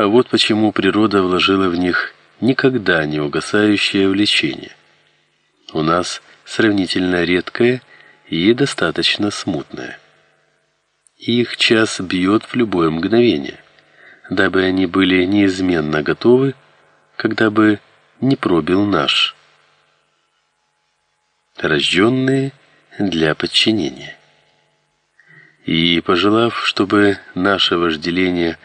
А вот почему природа вложила в них никогда не угасающее влечение. У нас сравнительно редкое и достаточно смутное. Их час бьет в любое мгновение, дабы они были неизменно готовы, когда бы не пробил наш. Рожденные для подчинения. И пожелав, чтобы наше вожделение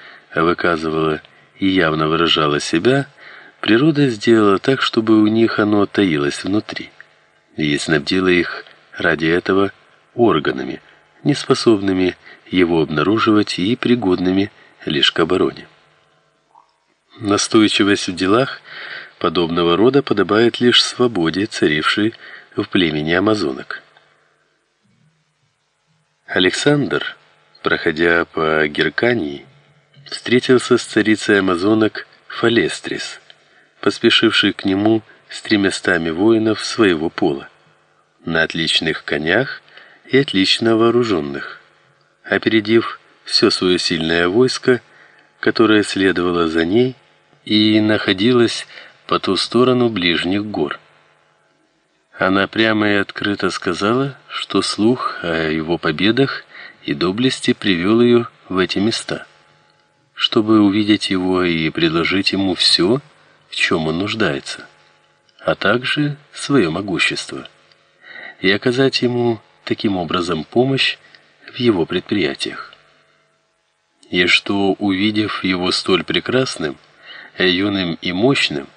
выказывало и явно выражало себя, природа сделала так, чтобы у них оно таилось внутри, и снабдила их ради этого органами, неспособными его обнаруживать и пригодными лишь к обороне. Настойчивость в делах подобного рода подобает лишь свободе, царившей в племени амазонок. Александр, проходя по Геркании, встретился с царицей амазонок Фалестрис, поспешившей к нему с тремястами воинов своего пола, на отличных конях и отлично вооруженных, опередив все свое сильное войско, которое следовало за ней и находилось по ту сторону ближних гор. Она прямо и открыто сказала, что слух о его победах и доблести привел ее в эти места, чтобы увидеть его и предложить ему все, в чем он нуждается, а также свое могущество, и оказать ему таким образом помощь в его предприятиях. И что, увидев его столь прекрасным, юным и мощным,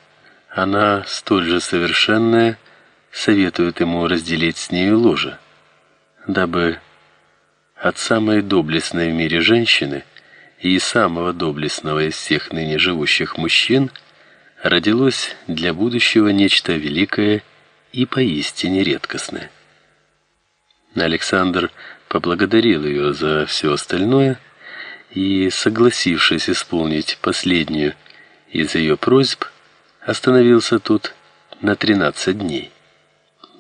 она столь же совершенная, советует ему разделить с нею ложе, дабы от самой доблестной в мире женщины и самого доблестного из всех ныне живущих мужчин родилось для будущего нечто великое и поистине редкостное. Александр поблагодарил ее за все остальное и, согласившись исполнить последнюю из ее просьб, остановился тут на 13 дней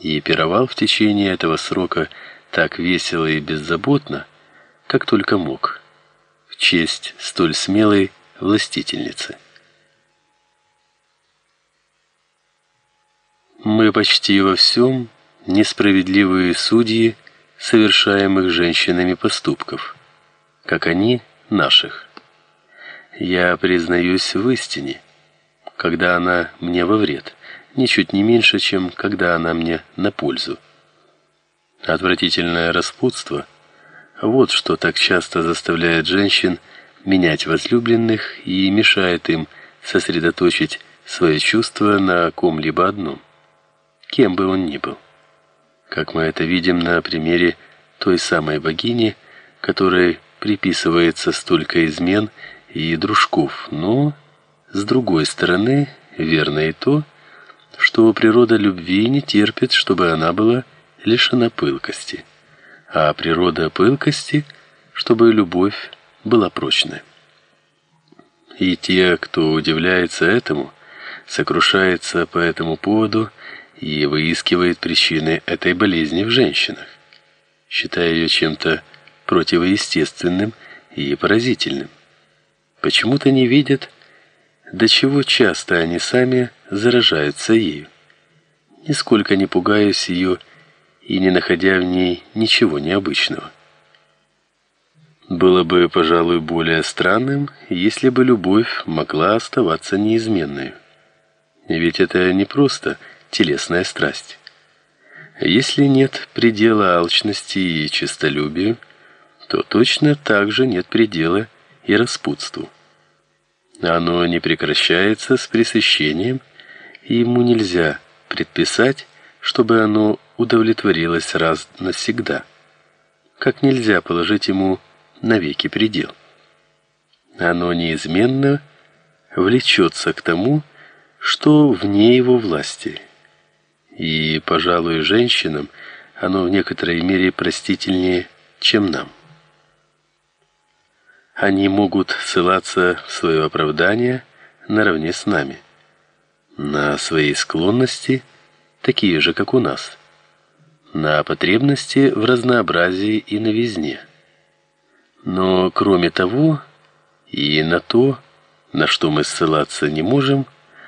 и пировал в течение этого срока так весело и беззаботно, как только мог, честь столь смелой властительницы. Мы почти во всем несправедливые судьи совершаемых женщинами поступков, как они наших. Я признаюсь в истине, когда она мне во вред ничуть не меньше, чем когда она мне на пользу. Отвратительное распутство вот что так часто заставляет женщин менять возлюбленных и мешает им сосредоточить свои чувства на ком-либо одном, кем бы он ни был. Как мы это видим на примере той самой богини, которой приписывается столько измен и дружков, но с другой стороны, верно и то, что природа любви не терпит, чтобы она была лишена пылкости, а природа пылкости, чтобы любовь была прочной. И те, кто удивляется этому, сокрушается по этому поводу и выискивает причины этой болезни в женщинах, считая ее чем-то противоестественным и поразительным. Почему-то не видят, до чего часто они сами заражаются ею. Нисколько не пугаясь ее и не находя в ней ничего необычного. Было бы, пожалуй, более странным, если бы любовь могла оставаться неизменной. Ведь это не просто телесная страсть. Если нет предела алчности и честолюбию, то точно так же нет предела и распутству. Оно не прекращается с пресыщением, и ему нельзя предписать, чтобы оно удовлетворилось раз навсегда. Как нельзя положить ему навеки предел. Оно неизменно влечется к тому, что вне его власти. И, пожалуй, женщинам оно в некоторой мере простительнее, чем нам. Они могут ссылаться в свое оправдание наравне с нами на свои склонности, такие же, как у нас, на потребности в разнообразии и новизне. Но кроме того, и на то, на что мы ссылаться не можем –